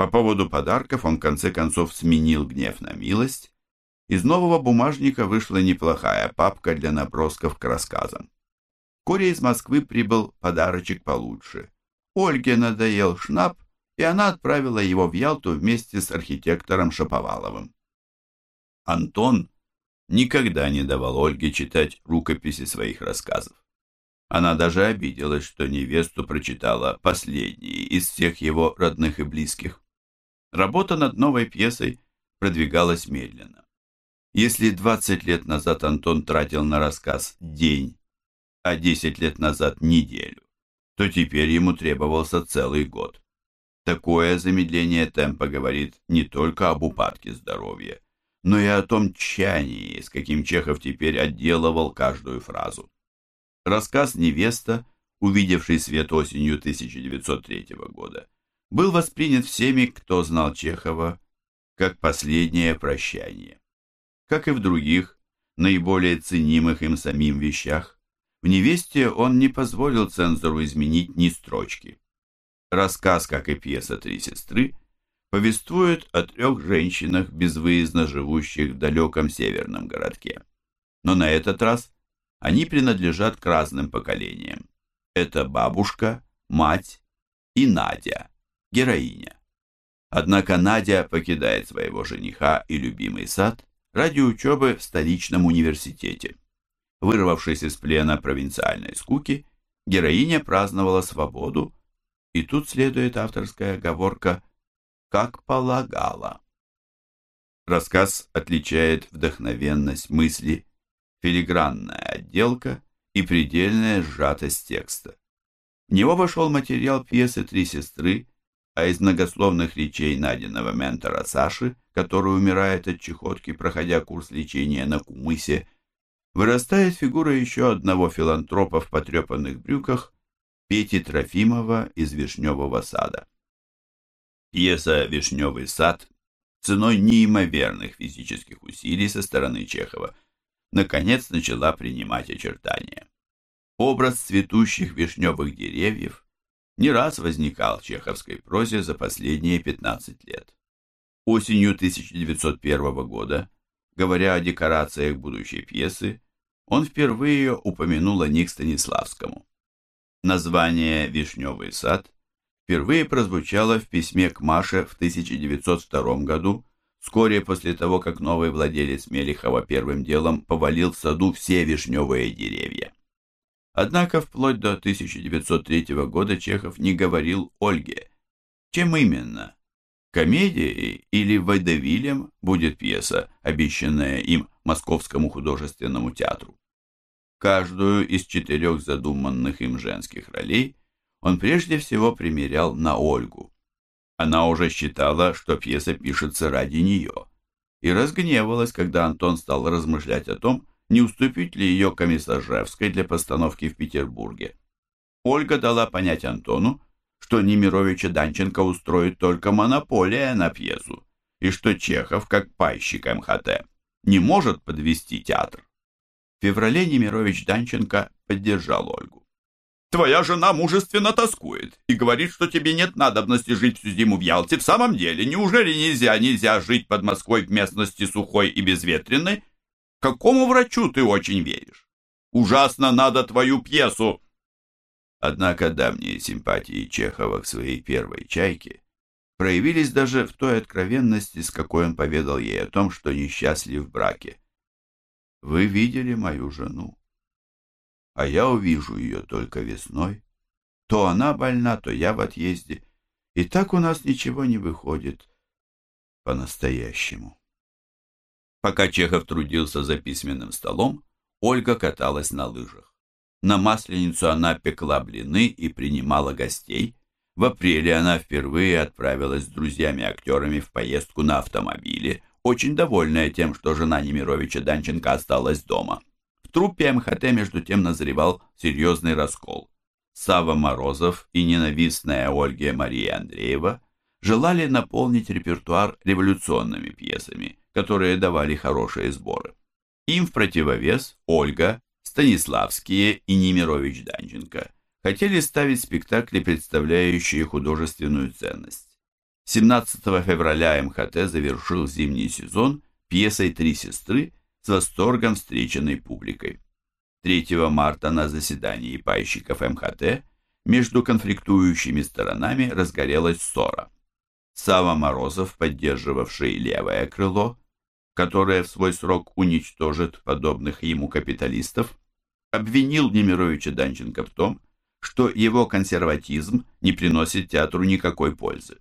По поводу подарков он в конце концов сменил гнев на милость. Из нового бумажника вышла неплохая папка для набросков к рассказам. Вскоре из Москвы прибыл подарочек получше. Ольге надоел шнап, и она отправила его в Ялту вместе с архитектором Шаповаловым. Антон никогда не давал Ольге читать рукописи своих рассказов. Она даже обиделась, что невесту прочитала последние из всех его родных и близких. Работа над новой пьесой продвигалась медленно. Если 20 лет назад Антон тратил на рассказ день, а 10 лет назад неделю, то теперь ему требовался целый год. Такое замедление темпа говорит не только об упадке здоровья, но и о том тщании, с каким Чехов теперь отделывал каждую фразу. Рассказ «Невеста», увидевший свет осенью 1903 года, был воспринят всеми, кто знал Чехова, как последнее прощание. Как и в других, наиболее ценимых им самим вещах, в «Невесте» он не позволил цензору изменить ни строчки. Рассказ, как и пьеса «Три сестры», повествует о трех женщинах, безвыездно живущих в далеком северном городке. Но на этот раз они принадлежат к разным поколениям. Это бабушка, мать и Надя героиня. Однако Надя покидает своего жениха и любимый сад ради учебы в столичном университете. Вырвавшись из плена провинциальной скуки, героиня праздновала свободу, и тут следует авторская оговорка «как полагала». Рассказ отличает вдохновенность мысли, филигранная отделка и предельная сжатость текста. В него вошел материал пьесы «Три сестры», а из многословных речей найденного ментора Саши, который умирает от чехотки, проходя курс лечения на Кумысе, вырастает фигура еще одного филантропа в потрепанных брюках, Пети Трофимова из «Вишневого сада». Пьеса «Вишневый сад» ценой неимоверных физических усилий со стороны Чехова наконец начала принимать очертания. Образ цветущих вишневых деревьев не раз возникал в чеховской прозе за последние 15 лет. Осенью 1901 года, говоря о декорациях будущей пьесы, он впервые упомянул о них Станиславскому. Название «Вишневый сад» впервые прозвучало в письме к Маше в 1902 году, вскоре после того, как новый владелец Мелихова первым делом повалил в саду все вишневые деревья. Однако вплоть до 1903 года Чехов не говорил Ольге, чем именно, комедией или водевилем будет пьеса, обещанная им Московскому художественному театру. Каждую из четырех задуманных им женских ролей он прежде всего примерял на Ольгу. Она уже считала, что пьеса пишется ради нее, и разгневалась, когда Антон стал размышлять о том, не уступить ли ее комиссажевской для постановки в Петербурге. Ольга дала понять Антону, что Немировича Данченко устроит только монополия на пьесу, и что Чехов, как пайщик МХТ, не может подвести театр. В феврале Немирович Данченко поддержал Ольгу. «Твоя жена мужественно тоскует и говорит, что тебе нет надобности жить всю зиму в Ялте. В самом деле, неужели нельзя, нельзя жить под Москвой в местности сухой и безветренной, Какому врачу ты очень веришь? Ужасно надо твою пьесу!» Однако давние симпатии Чехова к своей первой чайке проявились даже в той откровенности, с какой он поведал ей о том, что несчастлив в браке. «Вы видели мою жену, а я увижу ее только весной. То она больна, то я в отъезде, и так у нас ничего не выходит по-настоящему». Пока Чехов трудился за письменным столом, Ольга каталась на лыжах. На Масленицу она пекла блины и принимала гостей. В апреле она впервые отправилась с друзьями-актерами в поездку на автомобиле, очень довольная тем, что жена Немировича Данченко осталась дома. В труппе МХТ между тем назревал серьезный раскол. Сава Морозов и ненавистная Ольге Мария Андреева желали наполнить репертуар революционными пьесами – которые давали хорошие сборы. Им в противовес Ольга, Станиславские и Немирович Данченко хотели ставить спектакли, представляющие художественную ценность. 17 февраля МХТ завершил зимний сезон пьесой «Три сестры» с восторгом встреченной публикой. 3 марта на заседании пайщиков МХТ между конфликтующими сторонами разгорелась ссора. Сава Морозов, поддерживавший левое крыло, которое в свой срок уничтожит подобных ему капиталистов, обвинил Немировича Данченко в том, что его консерватизм не приносит театру никакой пользы.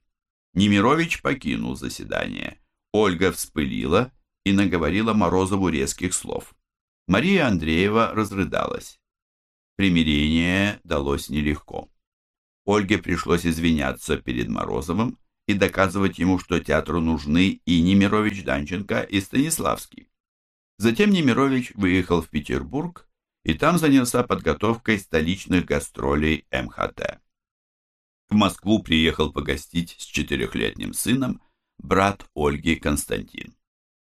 Немирович покинул заседание. Ольга вспылила и наговорила Морозову резких слов. Мария Андреева разрыдалась. Примирение далось нелегко. Ольге пришлось извиняться перед Морозовым и доказывать ему, что театру нужны и Немирович Данченко, и Станиславский. Затем Немирович выехал в Петербург и там занялся подготовкой столичных гастролей МХТ. В Москву приехал погостить с четырехлетним сыном брат Ольги Константин.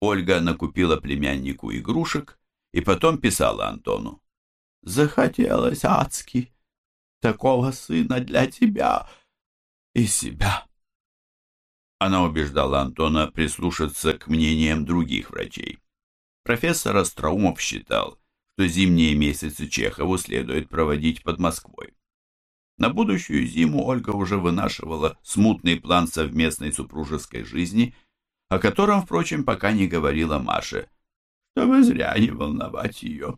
Ольга накупила племяннику игрушек и потом писала Антону. «Захотелось адски такого сына для тебя и себя». Она убеждала Антона прислушаться к мнениям других врачей. Профессор Остроумов считал, что зимние месяцы Чехову следует проводить под Москвой. На будущую зиму Ольга уже вынашивала смутный план совместной супружеской жизни, о котором, впрочем, пока не говорила Маше, чтобы зря не волновать ее.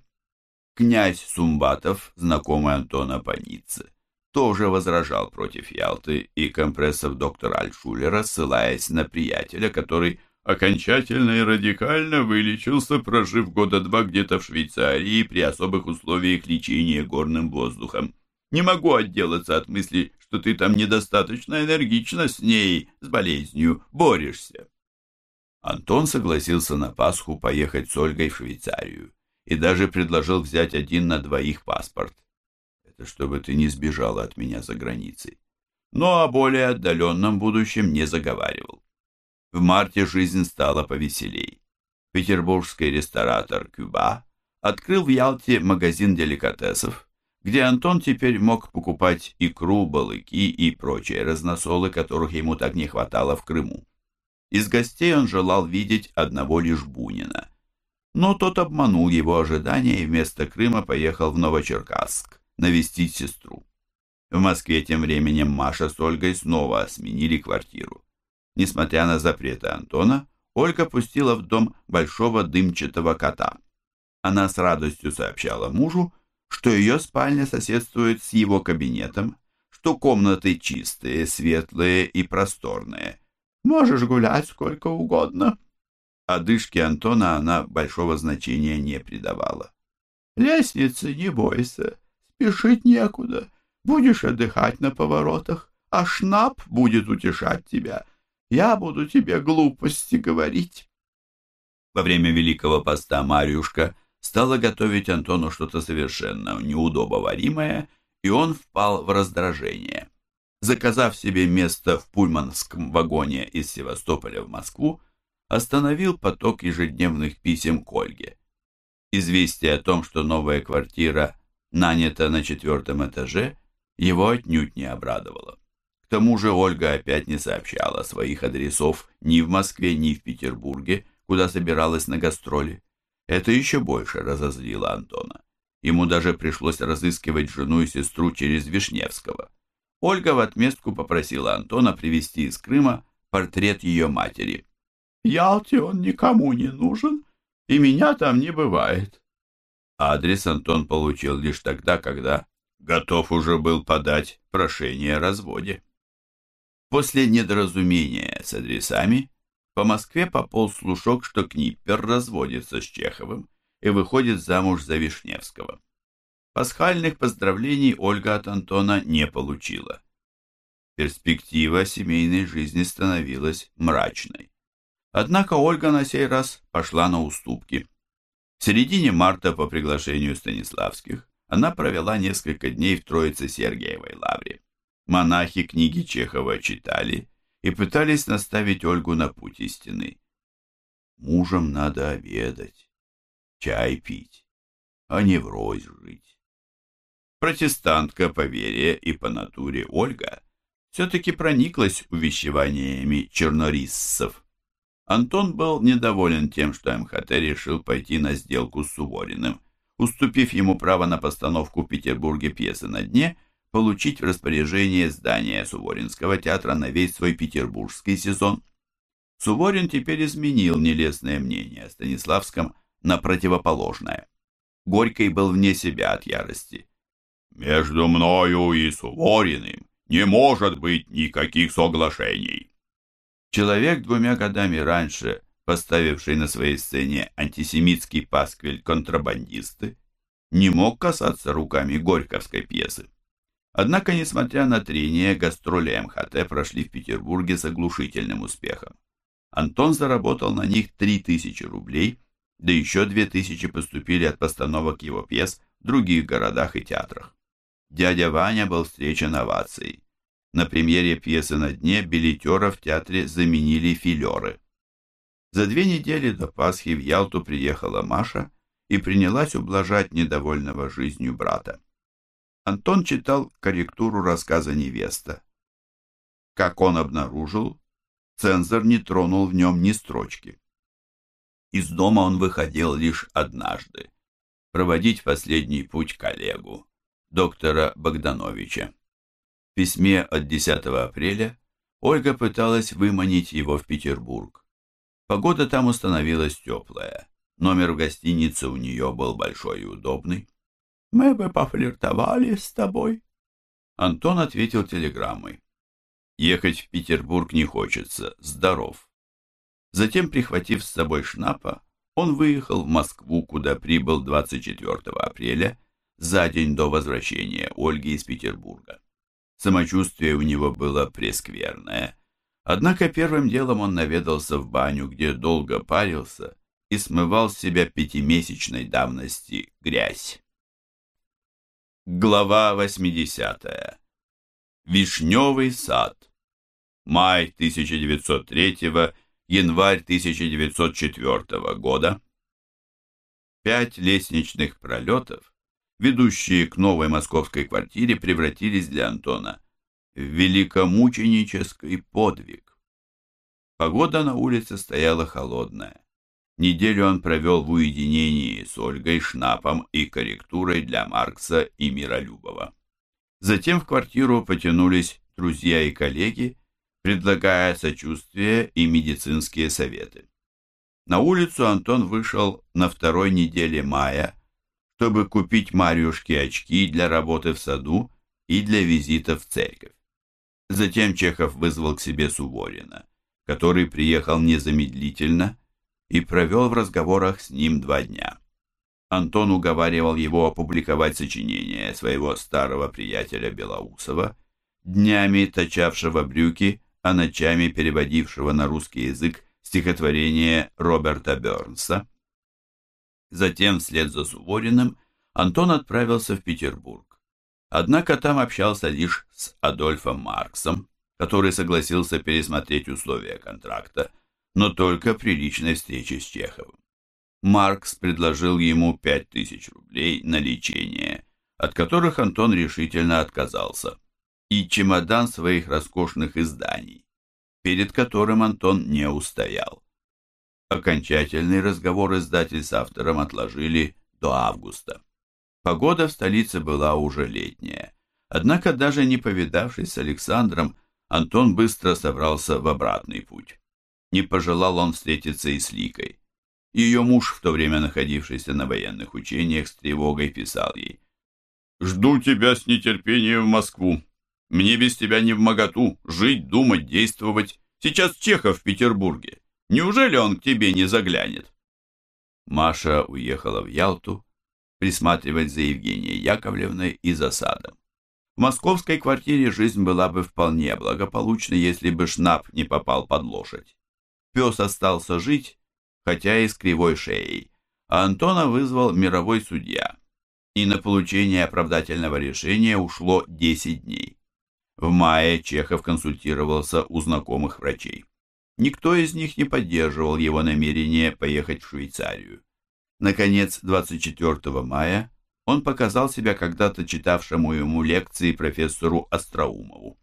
Князь Сумбатов, знакомый Антона по Ницце, тоже возражал против Ялты и компрессов доктора Альшулера, ссылаясь на приятеля, который окончательно и радикально вылечился, прожив года два где-то в Швейцарии при особых условиях лечения горным воздухом. Не могу отделаться от мысли, что ты там недостаточно энергично с ней, с болезнью, борешься. Антон согласился на Пасху поехать с Ольгой в Швейцарию и даже предложил взять один на двоих паспорт. Чтобы ты не сбежала от меня за границей. Но о более отдаленном будущем не заговаривал. В марте жизнь стала повеселей. Петербургский ресторатор Кюба открыл в Ялте магазин деликатесов, где Антон теперь мог покупать икру, балыки и прочие разносолы, которых ему так не хватало в Крыму. Из гостей он желал видеть одного лишь Бунина. Но тот обманул его ожидания и вместо Крыма поехал в Новочеркасск навестить сестру. В Москве тем временем Маша с Ольгой снова сменили квартиру. Несмотря на запреты Антона, Ольга пустила в дом большого дымчатого кота. Она с радостью сообщала мужу, что ее спальня соседствует с его кабинетом, что комнаты чистые, светлые и просторные. Можешь гулять сколько угодно. Одышке Антона она большого значения не придавала. Лестницы не бойся, спешить некуда. Будешь отдыхать на поворотах, а Шнап будет утешать тебя. Я буду тебе глупости говорить. Во время Великого Поста Марьюшка стала готовить Антону что-то совершенно неудобоваримое, и он впал в раздражение. Заказав себе место в пульманском вагоне из Севастополя в Москву, остановил поток ежедневных писем к Ольге. Известие о том, что новая квартира нанята на четвертом этаже, его отнюдь не обрадовало тому же Ольга опять не сообщала своих адресов ни в Москве, ни в Петербурге, куда собиралась на гастроли. Это еще больше разозлило Антона. Ему даже пришлось разыскивать жену и сестру через Вишневского. Ольга в отместку попросила Антона привезти из Крыма портрет ее матери. «Ялте он никому не нужен, и меня там не бывает». Адрес Антон получил лишь тогда, когда готов уже был подать прошение о разводе. После недоразумения с адресами по Москве пополз слушок, что Книппер разводится с Чеховым и выходит замуж за Вишневского. Пасхальных поздравлений Ольга от Антона не получила. Перспектива семейной жизни становилась мрачной. Однако Ольга на сей раз пошла на уступки. В середине марта по приглашению Станиславских она провела несколько дней в Троице-Сергиевой лавре. Монахи книги Чехова читали и пытались наставить Ольгу на путь истины. Мужем надо обедать, чай пить, а не врозь жить. Протестантка по вере и по натуре Ольга все-таки прониклась увещеваниями чернориссов. Антон был недоволен тем, что МХТ решил пойти на сделку с Сувориным, уступив ему право на постановку в Петербурге пьесы «На дне», получить в распоряжение здание Суворинского театра на весь свой петербургский сезон. Суворин теперь изменил нелестное мнение о Станиславском на противоположное. Горький был вне себя от ярости. «Между мною и Сувориным не может быть никаких соглашений». Человек двумя годами раньше, поставивший на своей сцене антисемитский пасквиль «Контрабандисты», не мог касаться руками горьковской пьесы. Однако, несмотря на трение, гастроли МХТ прошли в Петербурге с оглушительным успехом. Антон заработал на них 3000 рублей, да еще 2000 поступили от постановок его пьес в других городах и театрах. Дядя Ваня был встречен овацией. На премьере пьесы «На дне» билетера в театре заменили филеры. За две недели до Пасхи в Ялту приехала Маша и принялась ублажать недовольного жизнью брата. Антон читал корректуру рассказа «Невеста». Как он обнаружил, цензор не тронул в нем ни строчки. Из дома он выходил лишь однажды, проводить последний путь коллегу, доктора Богдановича. Письме от 10 апреля Ольга пыталась выманить его в Петербург. Погода там установилась теплая. Номер в гостинице у нее был большой и удобный. Мы бы пофлиртовали с тобой. Антон ответил телеграммой. Ехать в Петербург не хочется, здоров. Затем, прихватив с собой шнапа, он выехал в Москву, куда прибыл 24 апреля, за день до возвращения Ольги из Петербурга. Самочувствие у него было прескверное, однако первым делом он наведался в баню, где долго парился и смывал с себя пятимесячной давности грязь. Глава 80. Вишневый сад. Май 1903, январь 1904 года. Пять лестничных пролетов, ведущие к новой московской квартире, превратились для Антона в великомученический подвиг. Погода на улице стояла холодная. Неделю он провел в уединении с Ольгой, Шнапом и корректурой для Маркса и Миролюбова. Затем в квартиру потянулись друзья и коллеги, предлагая сочувствие и медицинские советы. На улицу Антон вышел на второй неделе мая, чтобы купить Марьюшке очки для работы в саду и для визита в церковь. Затем Чехов вызвал к себе Суворина, который приехал незамедлительно и провел в разговорах с ним два дня. Антон уговаривал его опубликовать сочинение своего старого приятеля Белоусова, днями точавшего брюки, а ночами переводившего на русский язык стихотворение Роберта Бернса. Затем, вслед за Сувориным, Антон отправился в Петербург. Однако там общался лишь с Адольфом Марксом, который согласился пересмотреть условия контракта, но только при личной встрече с Чеховым. Маркс предложил ему пять тысяч рублей на лечение, от которых Антон решительно отказался, и чемодан своих роскошных изданий, перед которым Антон не устоял. Окончательный разговор издатель с автором отложили до августа. Погода в столице была уже летняя, однако даже не повидавшись с Александром, Антон быстро собрался в обратный путь не пожелал он встретиться и с Ликой. Ее муж, в то время находившийся на военных учениях, с тревогой писал ей. «Жду тебя с нетерпением в Москву. Мне без тебя не в моготу. Жить, думать, действовать. Сейчас Чехов в Петербурге. Неужели он к тебе не заглянет?» Маша уехала в Ялту присматривать за Евгенией Яковлевной и за садом. В московской квартире жизнь была бы вполне благополучна, если бы Шнап не попал под лошадь. Пес остался жить, хотя и с кривой шеей, а Антона вызвал мировой судья, и на получение оправдательного решения ушло 10 дней. В мае Чехов консультировался у знакомых врачей. Никто из них не поддерживал его намерение поехать в Швейцарию. Наконец, 24 мая он показал себя когда-то читавшему ему лекции профессору Остроумову.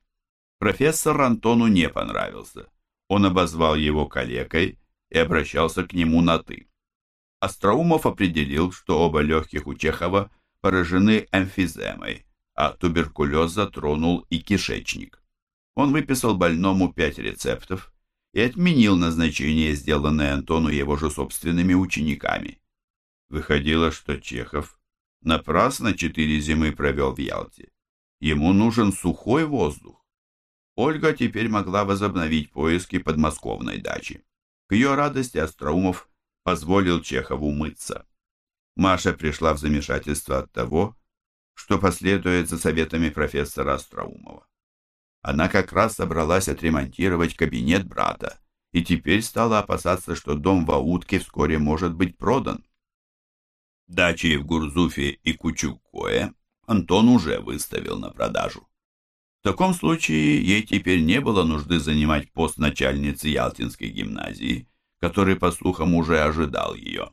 Профессор Антону не понравился. Он обозвал его калекой и обращался к нему на «ты». Остроумов определил, что оба легких у Чехова поражены эмфиземой, а туберкулез затронул и кишечник. Он выписал больному пять рецептов и отменил назначение, сделанное Антону его же собственными учениками. Выходило, что Чехов напрасно четыре зимы провел в Ялте. Ему нужен сухой воздух. Ольга теперь могла возобновить поиски подмосковной дачи. К ее радости Остроумов позволил Чехову мыться. Маша пришла в замешательство от того, что последует за советами профессора Остроумова. Она как раз собралась отремонтировать кабинет брата и теперь стала опасаться, что дом в Аутке вскоре может быть продан. Дачи в Гурзуфе и Кучукое Антон уже выставил на продажу. В таком случае ей теперь не было нужды занимать пост начальницы Ялтинской гимназии, который, по слухам, уже ожидал ее.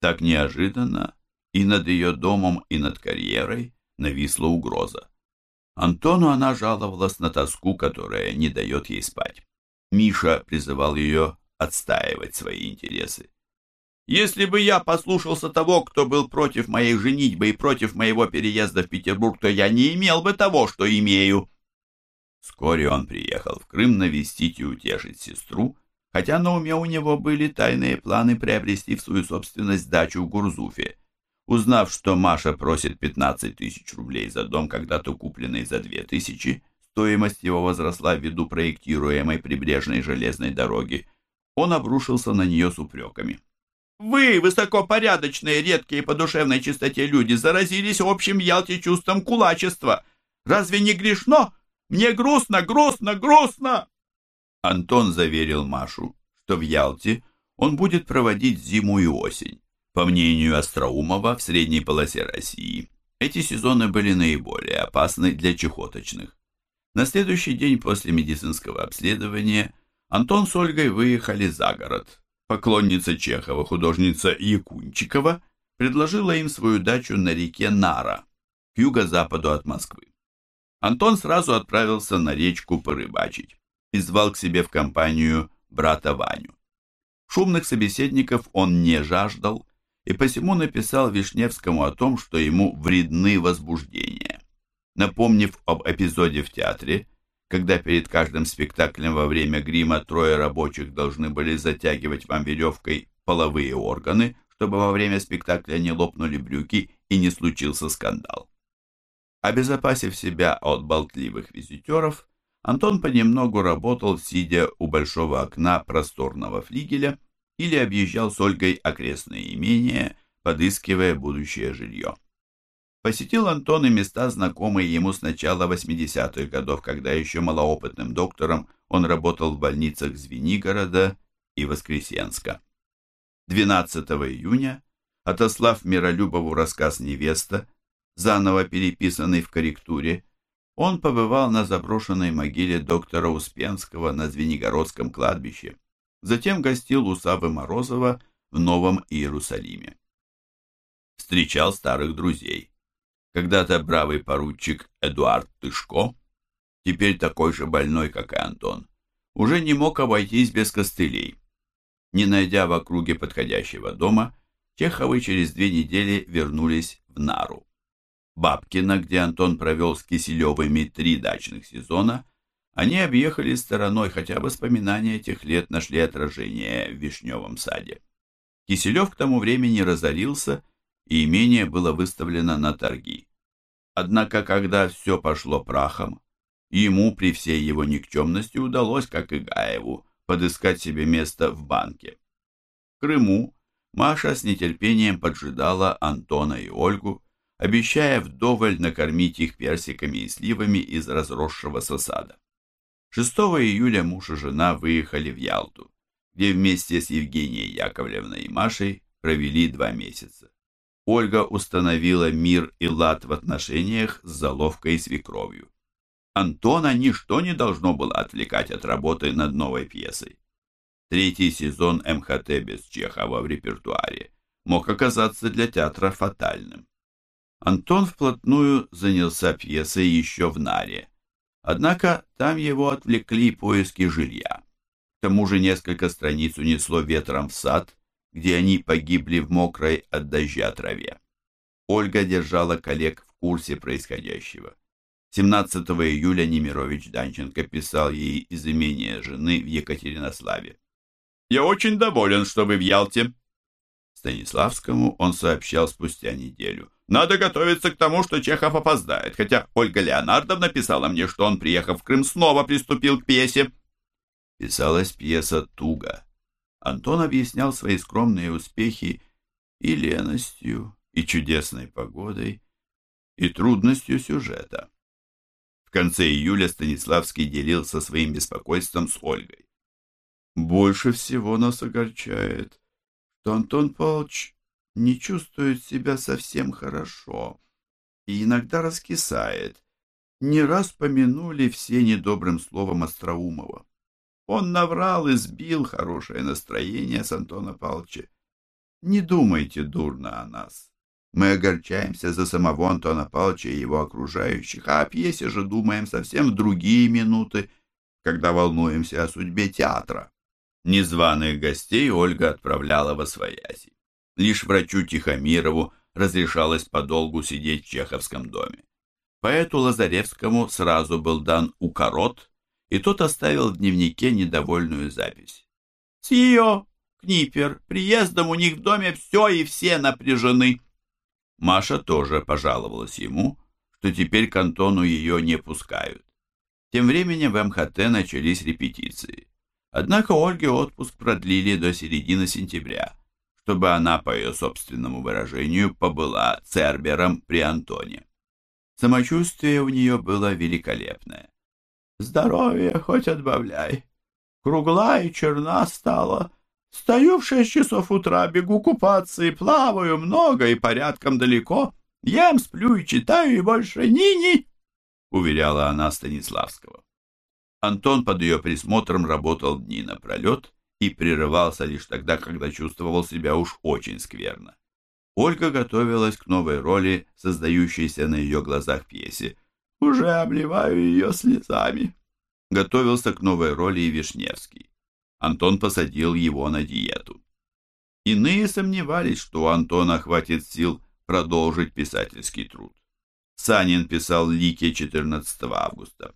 Так неожиданно и над ее домом, и над карьерой нависла угроза. Антону она жаловалась на тоску, которая не дает ей спать. Миша призывал ее отстаивать свои интересы. «Если бы я послушался того, кто был против моей женитьбы и против моего переезда в Петербург, то я не имел бы того, что имею». Вскоре он приехал в Крым навестить и утешить сестру, хотя на уме у него были тайные планы приобрести в свою собственность дачу в Гурзуфе. Узнав, что Маша просит 15 тысяч рублей за дом, когда-то купленный за 2 тысячи, стоимость его возросла ввиду проектируемой прибрежной железной дороги, он обрушился на нее с упреками. «Вы, высокопорядочные, редкие по душевной чистоте люди, заразились общим Ялте чувством кулачества. Разве не грешно? Мне грустно, грустно, грустно!» Антон заверил Машу, что в Ялте он будет проводить зиму и осень. По мнению Остроумова, в средней полосе России эти сезоны были наиболее опасны для чехоточных. На следующий день после медицинского обследования Антон с Ольгой выехали за город. Поклонница Чехова, художница Якунчикова, предложила им свою дачу на реке Нара, к юго-западу от Москвы. Антон сразу отправился на речку порыбачить и звал к себе в компанию брата Ваню. Шумных собеседников он не жаждал и посему написал Вишневскому о том, что ему вредны возбуждения. Напомнив об эпизоде в театре, когда перед каждым спектаклем во время грима трое рабочих должны были затягивать вам веревкой половые органы, чтобы во время спектакля не лопнули брюки и не случился скандал. Обезопасив себя от болтливых визитеров, Антон понемногу работал, сидя у большого окна просторного флигеля или объезжал с Ольгой окрестные имения, подыскивая будущее жилье. Посетил Антон и места, знакомые ему с начала 80-х годов, когда еще малоопытным доктором он работал в больницах Звенигорода и Воскресенска. 12 июня, отослав Миролюбову рассказ «Невеста», заново переписанный в корректуре, он побывал на заброшенной могиле доктора Успенского на Звенигородском кладбище. Затем гостил у Савы Морозова в Новом Иерусалиме. Встречал старых друзей. Когда-то бравый поручик Эдуард Тышко, теперь такой же больной, как и Антон, уже не мог обойтись без костылей. Не найдя в округе подходящего дома, Чеховы через две недели вернулись в Нару. Бабкина, где Антон провел с Киселевыми три дачных сезона, они объехали стороной, хотя воспоминания этих лет нашли отражение в Вишневом саде. Киселев к тому времени разорился, и имение было выставлено на торги. Однако, когда все пошло прахом, ему при всей его никчемности удалось, как и Гаеву, подыскать себе место в банке. В Крыму Маша с нетерпением поджидала Антона и Ольгу, обещая вдоволь накормить их персиками и сливами из разросшегося сада. 6 июля муж и жена выехали в Ялту, где вместе с Евгенией Яковлевной и Машей провели два месяца. Ольга установила мир и лад в отношениях с заловкой и свекровью. Антона ничто не должно было отвлекать от работы над новой пьесой. Третий сезон МХТ без Чехова в репертуаре мог оказаться для театра фатальным. Антон вплотную занялся пьесой еще в Наре. Однако там его отвлекли поиски жилья. К тому же несколько страниц унесло ветром в сад, где они погибли в мокрой от дождя траве. Ольга держала коллег в курсе происходящего. 17 июля Немирович Данченко писал ей из имения жены в Екатеринославе. «Я очень доволен, что вы в Ялте». Станиславскому он сообщал спустя неделю. «Надо готовиться к тому, что Чехов опоздает, хотя Ольга Леонардовна писала мне, что он, приехав в Крым, снова приступил к пьесе». Писалась пьеса туго. Антон объяснял свои скромные успехи и леностью, и чудесной погодой, и трудностью сюжета. В конце июля Станиславский делился своим беспокойством с Ольгой. «Больше всего нас огорчает, что Антон Павлович не чувствует себя совсем хорошо и иногда раскисает. Не раз помянули все недобрым словом Остроумова. Он наврал и сбил хорошее настроение с Антона Павловича. Не думайте дурно о нас. Мы огорчаемся за самого Антона Павловича и его окружающих, а о пьесе же думаем совсем в другие минуты, когда волнуемся о судьбе театра. Незваных гостей Ольга отправляла во свояси. Лишь врачу Тихомирову разрешалось подолгу сидеть в Чеховском доме. Поэту Лазаревскому сразу был дан укорот, и тот оставил в дневнике недовольную запись. «С ее, Книпер, приездом у них в доме все и все напряжены». Маша тоже пожаловалась ему, что теперь к Антону ее не пускают. Тем временем в МХТ начались репетиции. Однако Ольге отпуск продлили до середины сентября, чтобы она, по ее собственному выражению, побыла цербером при Антоне. Самочувствие у нее было великолепное. «Здоровье хоть отбавляй. Кругла и черна стала, Стою в шесть часов утра, бегу купаться и плаваю много и порядком далеко. Ем, сплю и читаю, и больше ни-ни, — уверяла она Станиславского. Антон под ее присмотром работал дни напролет и прерывался лишь тогда, когда чувствовал себя уж очень скверно. Ольга готовилась к новой роли, создающейся на ее глазах пьесе. «Уже обливаю ее слезами». Готовился к новой роли и Вишневский. Антон посадил его на диету. Иные сомневались, что у Антона хватит сил продолжить писательский труд. Санин писал Лике 14 августа.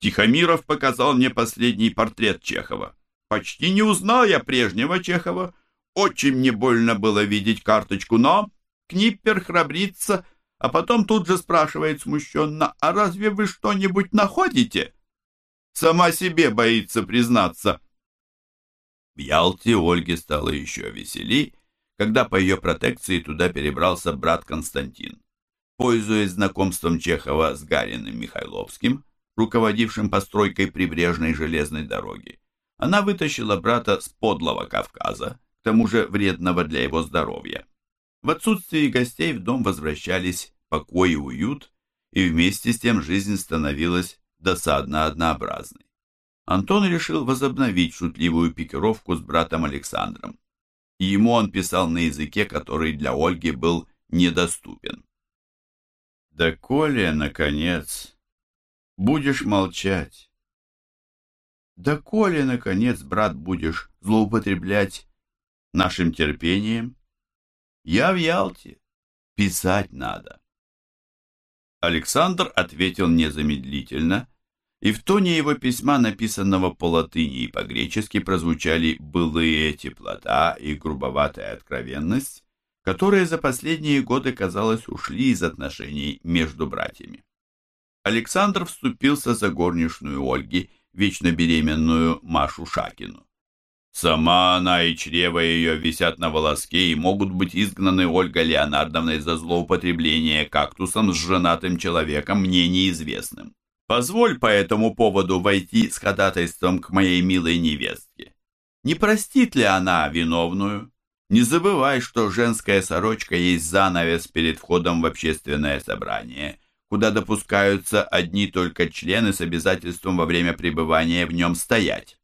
Тихомиров показал мне последний портрет Чехова. Почти не узнал я прежнего Чехова. Очень мне больно было видеть карточку, но Книппер храбрится, а потом тут же спрашивает смущенно, «А разве вы что-нибудь находите?» Сама себе боится признаться. В Ялте Ольге стало еще веселей, когда по ее протекции туда перебрался брат Константин. Пользуясь знакомством Чехова с Гариным Михайловским, руководившим постройкой прибрежной железной дороги, она вытащила брата с подлого Кавказа, к тому же вредного для его здоровья. В отсутствие гостей в дом возвращались покой и уют, и вместе с тем жизнь становилась досадно однообразной. Антон решил возобновить шутливую пикировку с братом Александром. Ему он писал на языке, который для Ольги был недоступен. «Да, Коля, наконец, будешь молчать. Да, Коля, наконец, брат, будешь злоупотреблять нашим терпением. Я в Ялте, писать надо». Александр ответил незамедлительно и в тоне его письма, написанного по латыни и по-гречески, прозвучали былые теплота и грубоватая откровенность, которые за последние годы, казалось, ушли из отношений между братьями. Александр вступился за горничную Ольги, вечно беременную Машу Шакину. Сама она и чрево ее висят на волоске и могут быть изгнаны Ольгой Леонардовной за злоупотребление кактусом с женатым человеком, мне неизвестным. Позволь по этому поводу войти с ходатайством к моей милой невестке. Не простит ли она виновную? Не забывай, что женская сорочка есть занавес перед входом в общественное собрание, куда допускаются одни только члены с обязательством во время пребывания в нем стоять.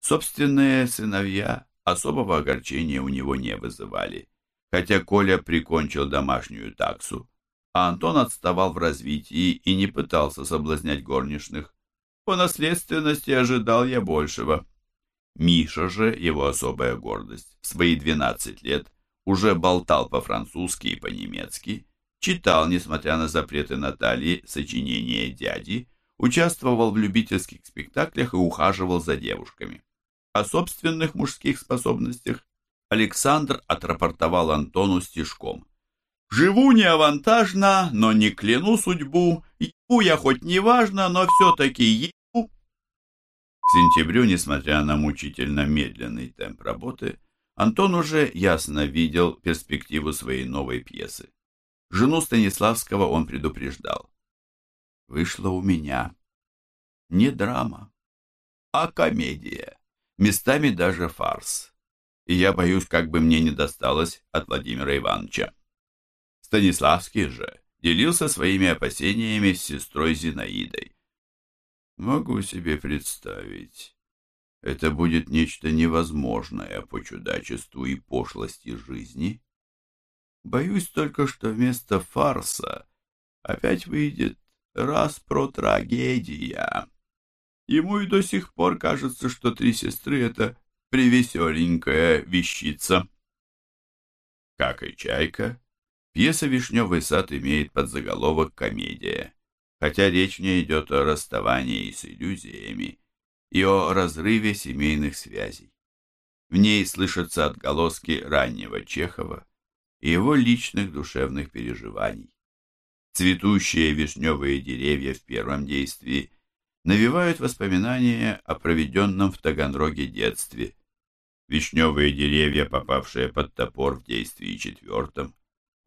Собственные сыновья особого огорчения у него не вызывали, хотя Коля прикончил домашнюю таксу, а Антон отставал в развитии и не пытался соблазнять горничных. По наследственности ожидал я большего. Миша же, его особая гордость, в свои 12 лет уже болтал по-французски и по-немецки, читал, несмотря на запреты Натальи, сочинения дяди, участвовал в любительских спектаклях и ухаживал за девушками. О собственных мужских способностях Александр отрапортовал Антону стишком. «Живу не авантажно, но не кляну судьбу, ебу я хоть не важно, но все-таки ебу». К сентябрю, несмотря на мучительно медленный темп работы, Антон уже ясно видел перспективу своей новой пьесы. Жену Станиславского он предупреждал. «Вышло у меня не драма, а комедия, местами даже фарс. И я боюсь, как бы мне не досталось от Владимира Ивановича». Станиславский же делился своими опасениями с сестрой Зинаидой. «Могу себе представить, это будет нечто невозможное по чудачеству и пошлости жизни. Боюсь только, что вместо фарса опять выйдет раз про трагедия. Ему и до сих пор кажется, что «Три сестры» — это привеселенькая вещица. Как и «Чайка», пьеса «Вишневый сад» имеет подзаголовок «Комедия», хотя речь не идет о расставании с иллюзиями, и о разрыве семейных связей. В ней слышатся отголоски раннего Чехова и его личных душевных переживаний. Цветущие вишневые деревья в первом действии навевают воспоминания о проведенном в Таганроге детстве. Вишневые деревья, попавшие под топор в действии четвертом,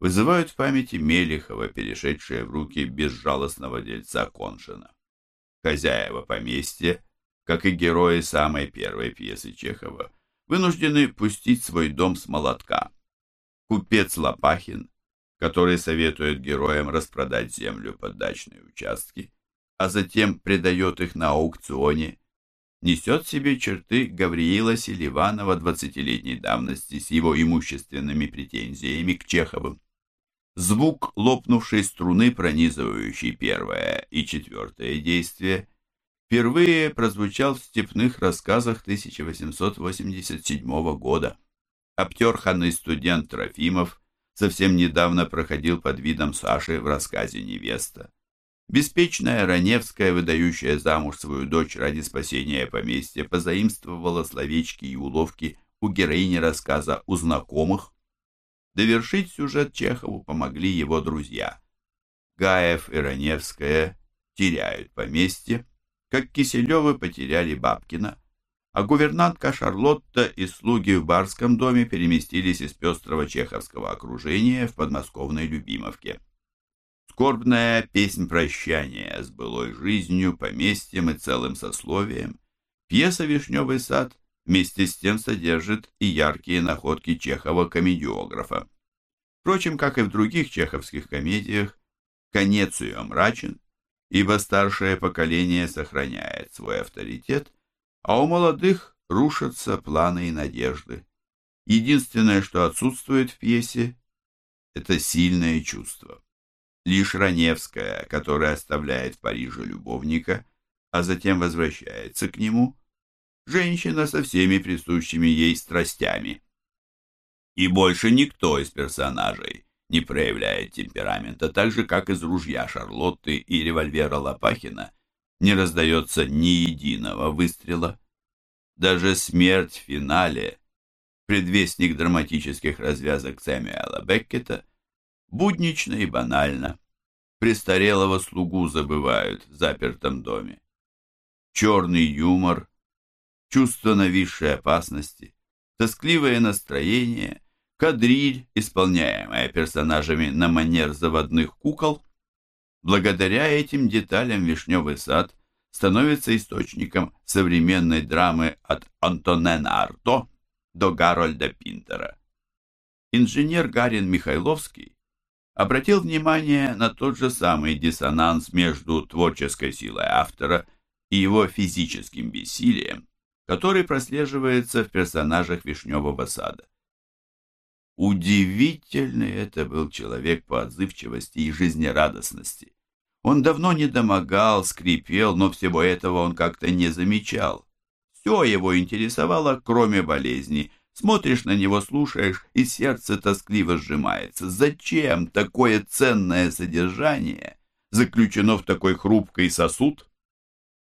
вызывают в памяти Мелехова, перешедшие в руки безжалостного дельца Коншина. Хозяева поместья как и герои самой первой пьесы Чехова, вынуждены пустить свой дом с молотка. Купец Лопахин, который советует героям распродать землю под дачные участки, а затем предает их на аукционе, несет в себе черты Гавриила Селиванова двадцатилетней давности с его имущественными претензиями к Чеховым. Звук лопнувшей струны, пронизывающий первое и четвертое действие, впервые прозвучал в степных рассказах 1887 года. Обтерханный студент Трофимов совсем недавно проходил под видом Саши в рассказе «Невеста». Беспечная Раневская, выдающая замуж свою дочь ради спасения поместья, позаимствовала словечки и уловки у героини рассказа «У знакомых». Довершить сюжет Чехову помогли его друзья. Гаев и Раневская теряют поместье, как Киселевы потеряли Бабкина, а гувернантка Шарлотта и слуги в барском доме переместились из пестрого чеховского окружения в подмосковной Любимовке. Скорбная песнь прощания с былой жизнью, поместьем и целым сословием, пьеса «Вишневый сад» вместе с тем содержит и яркие находки Чехова-комедиографа. Впрочем, как и в других чеховских комедиях, конец ее мрачен, ибо старшее поколение сохраняет свой авторитет, а у молодых рушатся планы и надежды. Единственное, что отсутствует в пьесе, это сильное чувство. Лишь Раневская, которая оставляет в Париже любовника, а затем возвращается к нему, женщина со всеми присущими ей страстями. И больше никто из персонажей не проявляет темперамента, так же, как из ружья Шарлотты и револьвера Лопахина не раздается ни единого выстрела. Даже смерть в финале, предвестник драматических развязок Сэмюэла Беккета, буднично и банально. Престарелого слугу забывают в запертом доме. Черный юмор, чувство нависшей опасности, тоскливое настроение — кадриль, исполняемая персонажами на манер заводных кукол. Благодаря этим деталям «Вишневый сад» становится источником современной драмы от Антонена Арто до Гарольда Пинтера. Инженер Гарин Михайловский обратил внимание на тот же самый диссонанс между творческой силой автора и его физическим бессилием, который прослеживается в персонажах «Вишневого сада». Удивительный это был человек по отзывчивости и жизнерадостности. Он давно не домогал, скрипел, но всего этого он как-то не замечал. Все его интересовало, кроме болезни. Смотришь на него, слушаешь, и сердце тоскливо сжимается. Зачем такое ценное содержание заключено в такой хрупкий сосуд?